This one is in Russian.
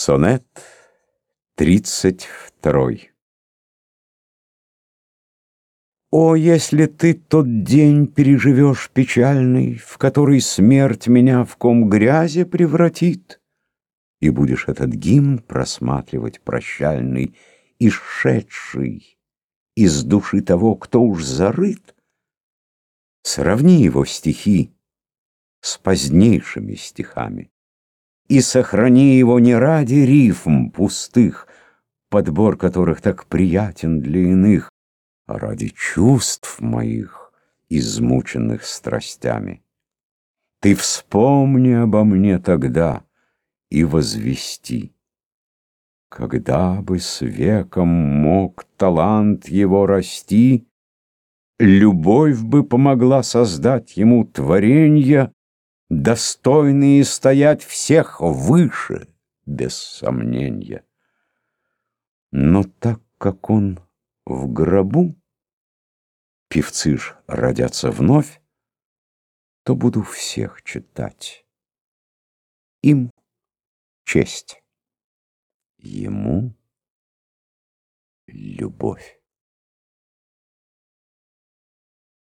Сонет тридцать второй. О, если ты тот день переживешь печальный, В который смерть меня в ком грязи превратит, И будешь этот гимн просматривать прощальный, Исшедший из души того, кто уж зарыт, Сравни его стихи с позднейшими стихами и сохрани его не ради рифм пустых, подбор которых так приятен для иных, а ради чувств моих, измученных страстями. Ты вспомни обо мне тогда и возвести. Когда бы с веком мог талант его расти, Любовь бы помогла создать ему творенья, достойные стоять всех выше, без сомнения. Но так как он в гробу, певцы ж родятся вновь, то буду всех читать. Им честь, ему любовь.